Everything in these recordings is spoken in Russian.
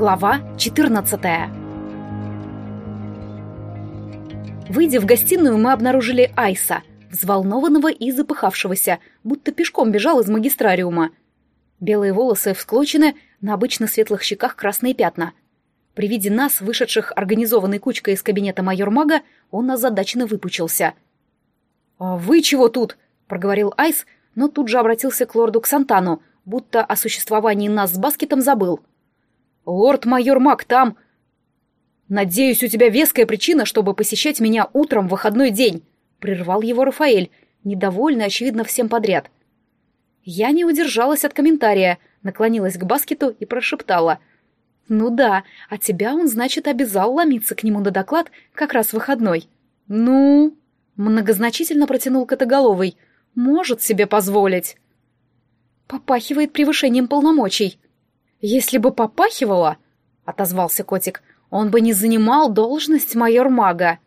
Глава 14 Выйдя в гостиную, мы обнаружили Айса, взволнованного и запыхавшегося, будто пешком бежал из магистрариума. Белые волосы всклочены, на обычно светлых щеках красные пятна. При виде нас, вышедших организованной кучкой из кабинета майор-мага, он озадаченно выпучился. «А вы чего тут?» — проговорил Айс, но тут же обратился к лорду Ксантану, будто о существовании нас с Баскетом забыл. «Лорд-майор Мак там...» «Надеюсь, у тебя веская причина, чтобы посещать меня утром в выходной день», — прервал его Рафаэль, недовольный, очевидно, всем подряд. Я не удержалась от комментария, наклонилась к Баскету и прошептала. «Ну да, а тебя он, значит, обязал ломиться к нему на доклад как раз в выходной». «Ну...» — многозначительно протянул Котоголовый. «Может себе позволить». «Попахивает превышением полномочий», «Если бы попахивало, — отозвался котик, — он бы не занимал должность майор-мага».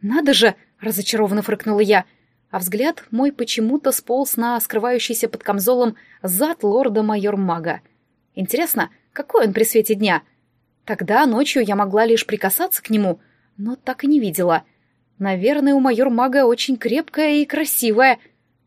«Надо же!» — разочарованно фрыкнула я, а взгляд мой почему-то сполз на скрывающийся под камзолом зад лорда-майор-мага. Интересно, какой он при свете дня? Тогда ночью я могла лишь прикасаться к нему, но так и не видела. Наверное, у майор-мага очень крепкая и красивая.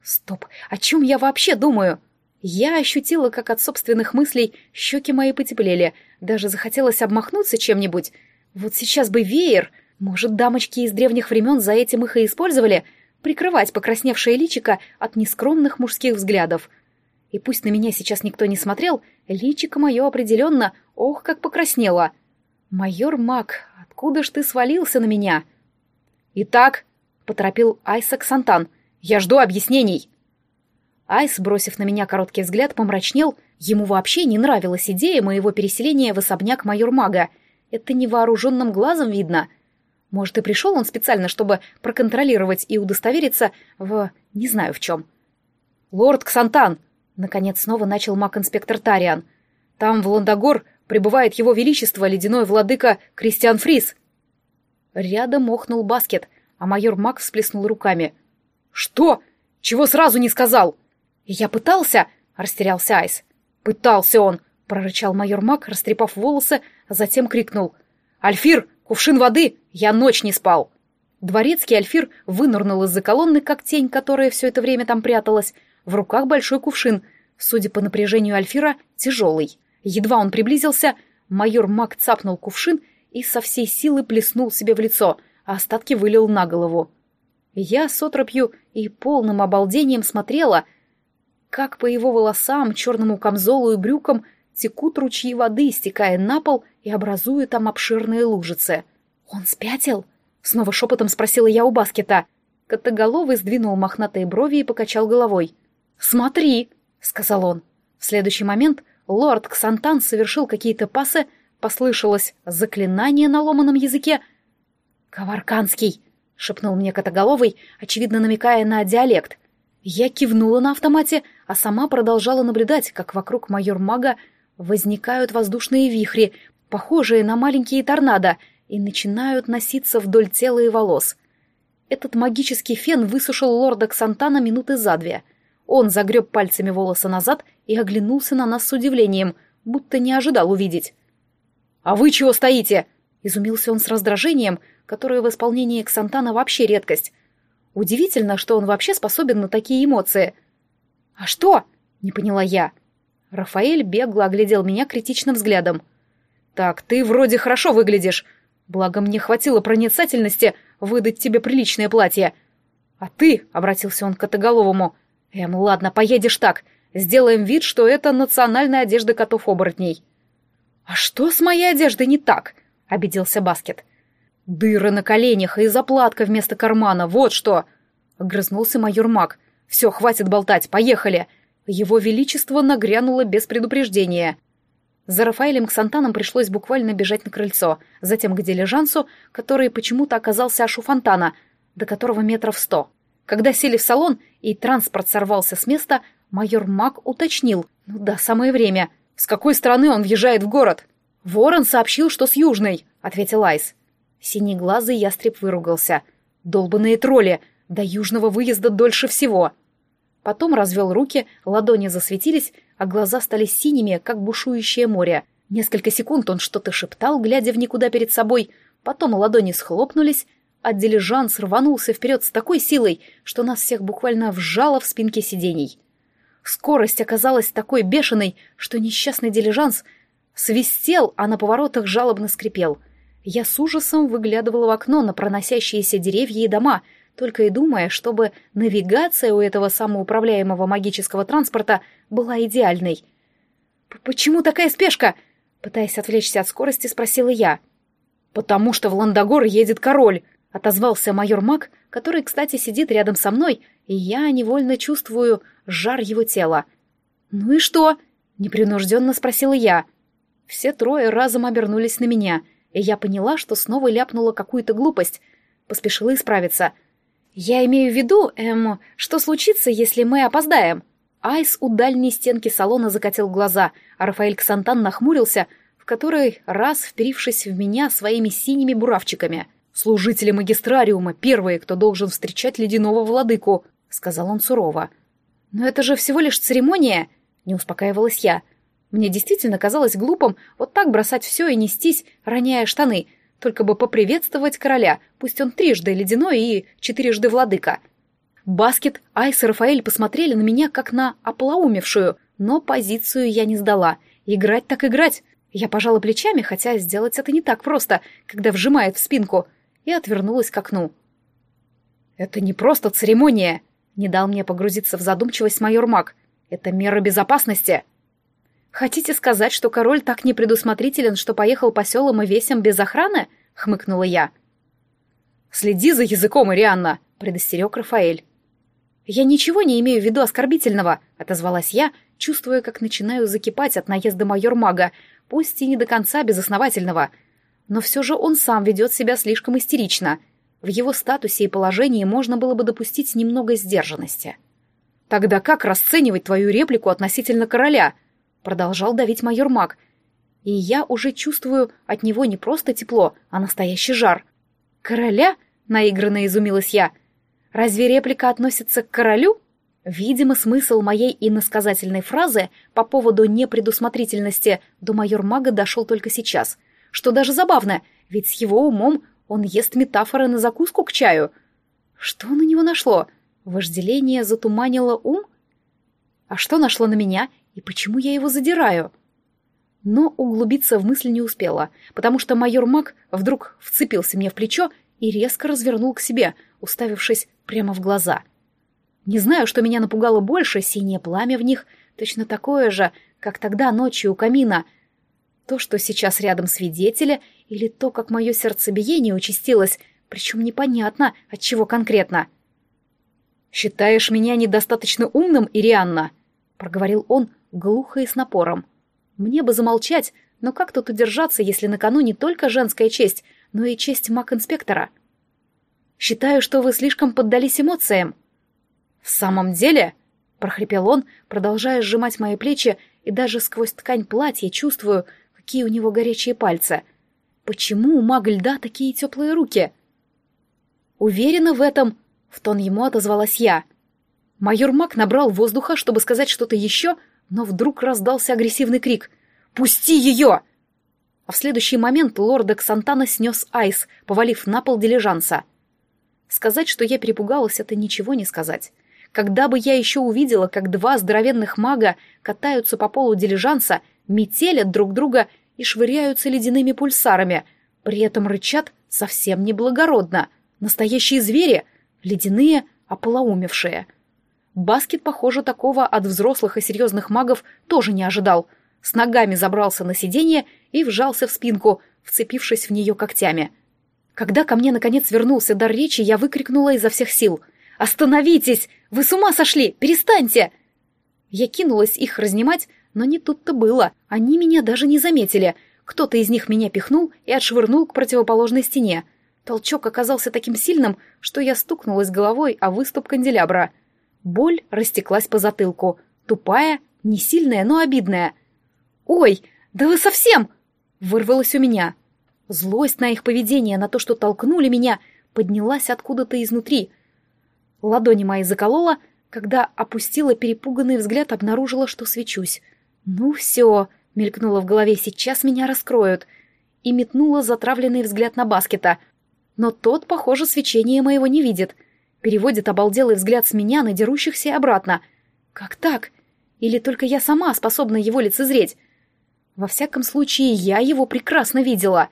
Стоп, о чем я вообще думаю?» Я ощутила, как от собственных мыслей щеки мои потеплели, даже захотелось обмахнуться чем-нибудь. Вот сейчас бы веер, может, дамочки из древних времен за этим их и использовали, прикрывать покрасневшее личико от нескромных мужских взглядов. И пусть на меня сейчас никто не смотрел, личико мое определенно, ох, как покраснело. «Майор Мак, откуда ж ты свалился на меня?» «Итак», — поторопил Айсак Сантан, — «я жду объяснений». Айс, бросив на меня короткий взгляд, помрачнел. Ему вообще не нравилась идея моего переселения в особняк майор-мага. Это невооруженным глазом видно. Может, и пришел он специально, чтобы проконтролировать и удостовериться в... не знаю в чем. «Лорд Ксантан!» — наконец снова начал маг-инспектор Тариан. «Там, в Ландогор, пребывает его величество, ледяной владыка Кристиан Фрис». Рядом охнул баскет, а майор Мак всплеснул руками. «Что? Чего сразу не сказал?» «Я пытался!» — растерялся Айс. «Пытался он!» — прорычал майор Мак, растрепав волосы, а затем крикнул. «Альфир! Кувшин воды! Я ночь не спал!» Дворецкий Альфир вынырнул из-за колонны, как тень, которая все это время там пряталась. В руках большой кувшин, судя по напряжению Альфира, тяжелый. Едва он приблизился, майор Мак цапнул кувшин и со всей силы плеснул себе в лицо, а остатки вылил на голову. Я с отропью и полным обалдением смотрела — как по его волосам, черному камзолу и брюкам текут ручьи воды, стекая на пол и образуя там обширные лужицы. «Он спятил?» — снова шепотом спросила я у Баскета. Котоголовый сдвинул мохнатые брови и покачал головой. «Смотри!» — сказал он. В следующий момент лорд Ксантан совершил какие-то пасы, послышалось заклинание на ломаном языке. «Коварканский!» — шепнул мне Котоголовый, очевидно намекая на диалект. Я кивнула на автомате, а сама продолжала наблюдать, как вокруг майор-мага возникают воздушные вихри, похожие на маленькие торнадо, и начинают носиться вдоль тела и волос. Этот магический фен высушил лорда Ксантана минуты за две. Он загреб пальцами волосы назад и оглянулся на нас с удивлением, будто не ожидал увидеть. «А вы чего стоите?» — изумился он с раздражением, которое в исполнении Ксантана вообще редкость. Удивительно, что он вообще способен на такие эмоции. «А что?» — не поняла я. Рафаэль бегло оглядел меня критичным взглядом. «Так, ты вроде хорошо выглядишь. Благо мне хватило проницательности выдать тебе приличное платье. А ты, — обратился он к Котоголовому, — эм, ладно, поедешь так. Сделаем вид, что это национальная одежда котов-оборотней». «А что с моей одеждой не так?» — обиделся Баскет. «Дыры на коленях и заплатка вместо кармана, вот что!» — огрызнулся майор Мак. «Все, хватит болтать, поехали!» Его Величество нагрянуло без предупреждения. За Рафаэлем к Сантанам пришлось буквально бежать на крыльцо, затем к дилижансу, который почему-то оказался аж у фонтана, до которого метров сто. Когда сели в салон и транспорт сорвался с места, майор Мак уточнил. «Ну да, самое время. С какой стороны он въезжает в город?» «Ворон сообщил, что с южной», — ответил Айс. Синеглазый ястреб выругался. «Долбанные тролли! До южного выезда дольше всего!» Потом развел руки, ладони засветились, а глаза стали синими, как бушующее море. Несколько секунд он что-то шептал, глядя в никуда перед собой, потом ладони схлопнулись, а дилижанс рванулся вперед с такой силой, что нас всех буквально вжало в спинки сидений. Скорость оказалась такой бешеной, что несчастный дилижанс свистел, а на поворотах жалобно скрипел. Я с ужасом выглядывала в окно на проносящиеся деревья и дома, только и думая, чтобы навигация у этого самоуправляемого магического транспорта была идеальной. «Почему такая спешка?» Пытаясь отвлечься от скорости, спросила я. «Потому что в Ландогор едет король», — отозвался майор Мак, который, кстати, сидит рядом со мной, и я невольно чувствую жар его тела. «Ну и что?» — непринужденно спросила я. Все трое разом обернулись на меня, и я поняла, что снова ляпнула какую-то глупость. Поспешила исправиться. «Я имею в виду, эм, что случится, если мы опоздаем?» Айс у дальней стенки салона закатил глаза, а Рафаэль Ксантан нахмурился, в который раз вперившись в меня своими синими буравчиками — «Служители магистрариума — первые, кто должен встречать ледяного владыку», — сказал он сурово. «Но это же всего лишь церемония», — не успокаивалась я. Мне действительно казалось глупым вот так бросать все и нестись, роняя штаны, только бы поприветствовать короля, пусть он трижды ледяной и четырежды владыка. Баскет, Айс и Рафаэль посмотрели на меня, как на оплоумевшую, но позицию я не сдала. Играть так играть. Я пожала плечами, хотя сделать это не так просто, когда вжимает в спинку — и отвернулась к окну. «Это не просто церемония!» — не дал мне погрузиться в задумчивость майор Мак. «Это мера безопасности!» «Хотите сказать, что король так непредусмотрителен, что поехал по селам и весям без охраны?» — хмыкнула я. «Следи за языком, Ирианна!» — предостерег Рафаэль. «Я ничего не имею в виду оскорбительного», — отозвалась я, чувствуя, как начинаю закипать от наезда майор-мага, пусть и не до конца безосновательного — но все же он сам ведет себя слишком истерично. В его статусе и положении можно было бы допустить немного сдержанности. «Тогда как расценивать твою реплику относительно короля?» Продолжал давить майор Мак. И я уже чувствую от него не просто тепло, а настоящий жар. «Короля?» — наигранно изумилась я. «Разве реплика относится к королю?» Видимо, смысл моей иносказательной фразы по поводу непредусмотрительности до майор Мага дошел только сейчас — что даже забавно, ведь с его умом он ест метафоры на закуску к чаю. Что на него нашло? Вожделение затуманило ум? А что нашло на меня, и почему я его задираю? Но углубиться в мысль не успела, потому что майор Мак вдруг вцепился мне в плечо и резко развернул к себе, уставившись прямо в глаза. Не знаю, что меня напугало больше, синее пламя в них, точно такое же, как тогда ночью у камина — то, что сейчас рядом свидетеля, или то, как мое сердцебиение участилось, причем непонятно, от чего конкретно. «Считаешь меня недостаточно умным, Ирианна?» — проговорил он глухо и с напором. «Мне бы замолчать, но как тут удержаться, если на кону не только женская честь, но и честь маг-инспектора?» «Считаю, что вы слишком поддались эмоциям». «В самом деле?» — прохрипел он, продолжая сжимать мои плечи, и даже сквозь ткань платья чувствую, какие у него горячие пальцы. Почему у мага льда такие теплые руки? Уверена в этом, в тон ему отозвалась я. Майор Мак набрал воздуха, чтобы сказать что-то еще, но вдруг раздался агрессивный крик. «Пусти ее!» А в следующий момент лорда Ксантана снес айс, повалив на пол дилижанса. Сказать, что я перепугалась, это ничего не сказать. Когда бы я еще увидела, как два здоровенных мага катаются по полу дилижанса, метелят друг друга и швыряются ледяными пульсарами, при этом рычат совсем неблагородно. Настоящие звери, ледяные, ополоумевшие. Баскет, похоже, такого от взрослых и серьезных магов тоже не ожидал. С ногами забрался на сиденье и вжался в спинку, вцепившись в нее когтями. Когда ко мне наконец вернулся дар речи, я выкрикнула изо всех сил. «Остановитесь! Вы с ума сошли! Перестаньте!» Я кинулась их разнимать, но не тут-то было. Они меня даже не заметили. Кто-то из них меня пихнул и отшвырнул к противоположной стене. Толчок оказался таким сильным, что я стукнулась головой о выступ канделябра. Боль растеклась по затылку. Тупая, не сильная, но обидная. «Ой, да вы совсем!» — вырвалось у меня. Злость на их поведение, на то, что толкнули меня, поднялась откуда-то изнутри. Ладони мои заколола, когда опустила перепуганный взгляд, обнаружила, что свечусь. «Ну все», — мелькнуло в голове, сейчас меня раскроют. И метнула затравленный взгляд на Баскета. Но тот, похоже, свечения моего не видит. Переводит обалделый взгляд с меня на дерущихся и обратно. Как так? Или только я сама способна его лицезреть? Во всяком случае, я его прекрасно видела.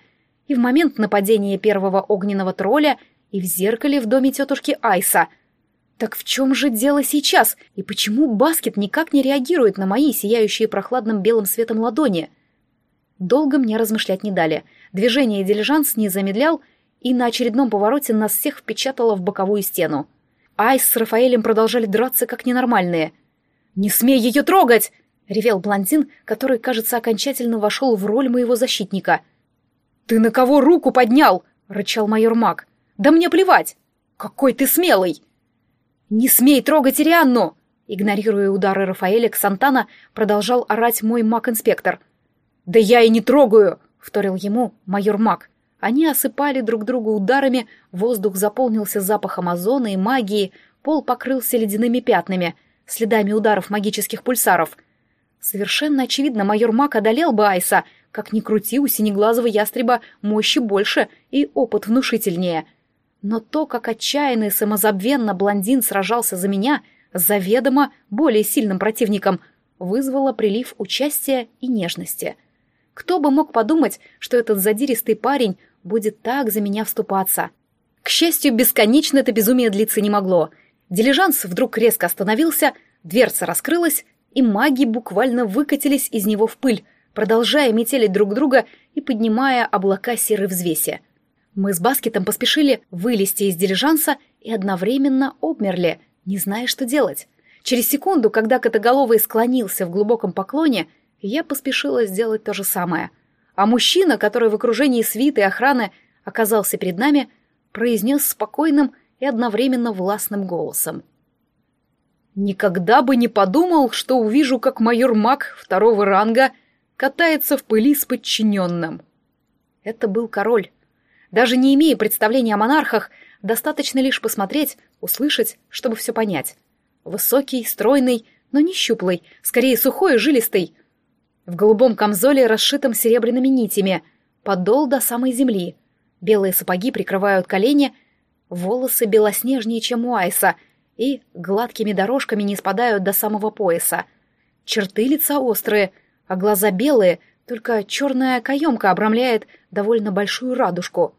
И в момент нападения первого огненного тролля, и в зеркале в доме тетушки Айса. Так в чем же дело сейчас? И почему Баскет никак не реагирует на мои сияющие прохладным белым светом ладони? Долго мне размышлять не дали. Движение дилижанс не замедлял, и на очередном повороте нас всех впечатало в боковую стену. Айс с Рафаэлем продолжали драться как ненормальные. «Не смей ее трогать!» — ревел блондин, который, кажется, окончательно вошел в роль моего защитника. «Ты на кого руку поднял?» — рычал майор Мак. «Да мне плевать! Какой ты смелый!» «Не смей трогать Ирианну!» Игнорируя удары Рафаэля, Ксантана продолжал орать мой маг-инспектор. «Да я и не трогаю!» — вторил ему майор Мак. Они осыпали друг друга ударами, воздух заполнился запахом озона и магии, пол покрылся ледяными пятнами, следами ударов магических пульсаров. Совершенно очевидно, майор Мак одолел бы Айса, как ни крути, у синеглазого ястреба мощи больше и опыт внушительнее. Но то, как отчаянно и самозабвенно блондин сражался за меня, заведомо более сильным противником, вызвало прилив участия и нежности — кто бы мог подумать, что этот задиристый парень будет так за меня вступаться? К счастью, бесконечно это безумие длиться не могло. Дилижанс вдруг резко остановился, дверца раскрылась, и маги буквально выкатились из него в пыль, продолжая метелить друг друга и поднимая облака серой взвеси. Мы с Баскетом поспешили вылезти из дилижанса и одновременно обмерли, не зная, что делать. Через секунду, когда Котоголовый склонился в глубоком поклоне, я поспешила сделать то же самое. А мужчина, который в окружении свиты и охраны оказался перед нами, произнес спокойным и одновременно властным голосом. «Никогда бы не подумал, что увижу, как майор Мак второго ранга катается в пыли с подчиненным». Это был король. Даже не имея представления о монархах, достаточно лишь посмотреть, услышать, чтобы все понять. Высокий, стройный, но не щуплый, скорее сухой и жилистый — в голубом камзоле, расшитом серебряными нитями, подол до самой земли. Белые сапоги прикрывают колени, волосы белоснежнее, чем у Айса, и гладкими дорожками не спадают до самого пояса. Черты лица острые, а глаза белые, только черная каемка обрамляет довольно большую радужку.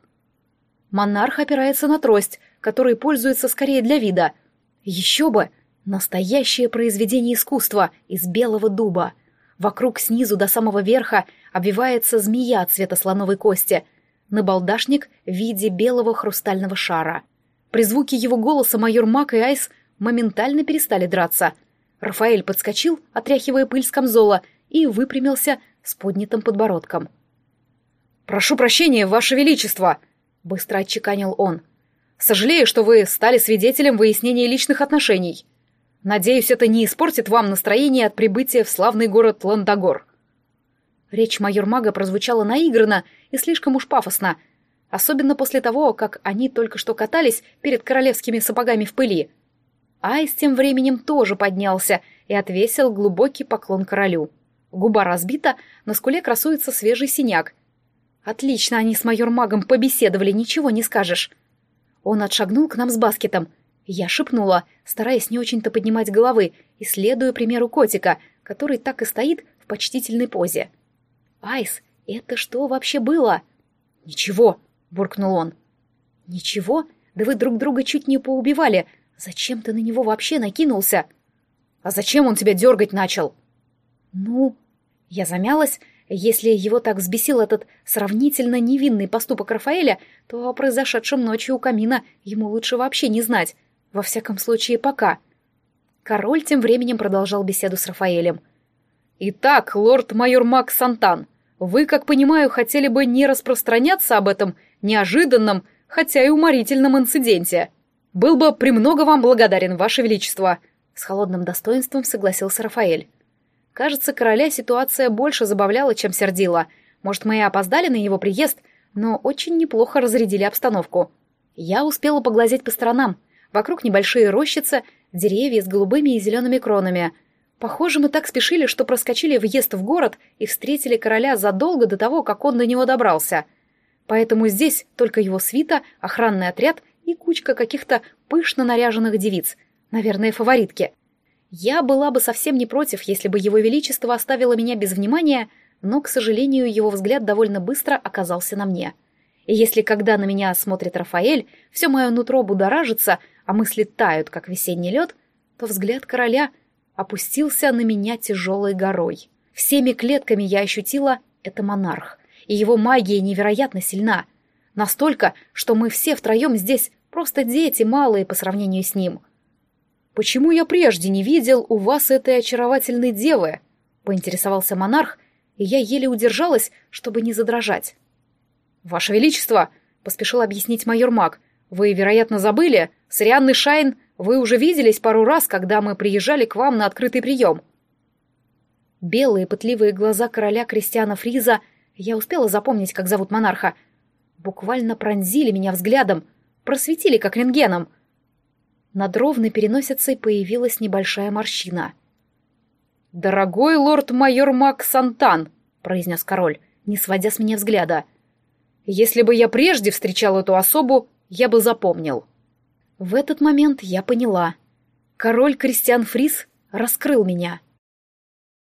Монарх опирается на трость, которой пользуется скорее для вида. Еще бы! Настоящее произведение искусства из белого дуба — Вокруг снизу до самого верха обвивается змея цвета слоновой кости, набалдашник в виде белого хрустального шара. При звуке его голоса майор Мак и Айс моментально перестали драться. Рафаэль подскочил, отряхивая пыль с камзола, и выпрямился с поднятым подбородком. «Прошу прощения, Ваше Величество!» — быстро отчеканил он. «Сожалею, что вы стали свидетелем выяснения личных отношений». Надеюсь, это не испортит вам настроение от прибытия в славный город Ландагор. Речь майор-мага прозвучала наигранно и слишком уж пафосно, особенно после того, как они только что катались перед королевскими сапогами в пыли. Айс тем временем тоже поднялся и отвесил глубокий поклон королю. Губа разбита, на скуле красуется свежий синяк. Отлично они с майор-магом побеседовали, ничего не скажешь. Он отшагнул к нам с баскетом — я шепнула, стараясь не очень-то поднимать головы и следуя примеру котика, который так и стоит в почтительной позе. «Айс, это что вообще было?» «Ничего», — буркнул он. «Ничего? Да вы друг друга чуть не поубивали. Зачем ты на него вообще накинулся?» «А зачем он тебя дергать начал?» «Ну...» Я замялась. Если его так взбесил этот сравнительно невинный поступок Рафаэля, то о произошедшем ночью у камина ему лучше вообще не знать. Во всяком случае, пока. Король тем временем продолжал беседу с Рафаэлем. «Итак, лорд-майор Макс Сантан, вы, как понимаю, хотели бы не распространяться об этом неожиданном, хотя и уморительном инциденте. Был бы премного вам благодарен, ваше величество», — с холодным достоинством согласился Рафаэль. Кажется, короля ситуация больше забавляла, чем сердила. Может, мы и опоздали на его приезд, но очень неплохо разрядили обстановку. Я успела поглазеть по сторонам — Вокруг небольшие рощицы, деревья с голубыми и зелеными кронами. Похоже, мы так спешили, что проскочили въезд в город и встретили короля задолго до того, как он до него добрался. Поэтому здесь только его свита, охранный отряд и кучка каких-то пышно наряженных девиц, наверное, фаворитки. Я была бы совсем не против, если бы его величество оставило меня без внимания, но, к сожалению, его взгляд довольно быстро оказался на мне. И если когда на меня смотрит Рафаэль, все мое нутро будоражится, а мысли тают, как весенний лед, то взгляд короля опустился на меня тяжелой горой. Всеми клетками я ощутила — это монарх, и его магия невероятно сильна. Настолько, что мы все втроем здесь просто дети малые по сравнению с ним. «Почему я прежде не видел у вас этой очаровательной девы?» — поинтересовался монарх, и я еле удержалась, чтобы не задрожать. «Ваше Величество!» — поспешил объяснить майор Мак. «Вы, вероятно, забыли? С Рианной Шайн вы уже виделись пару раз, когда мы приезжали к вам на открытый прием». Белые пытливые глаза короля Кристиана Фриза, я успела запомнить, как зовут монарха, буквально пронзили меня взглядом, просветили как рентгеном. Над ровной переносицей появилась небольшая морщина. «Дорогой лорд-майор Мак Сантан», — произнес король, не сводя с меня взгляда, — «если бы я прежде встречал эту особу, я бы запомнил». В этот момент я поняла. Король Кристиан Фрис раскрыл меня —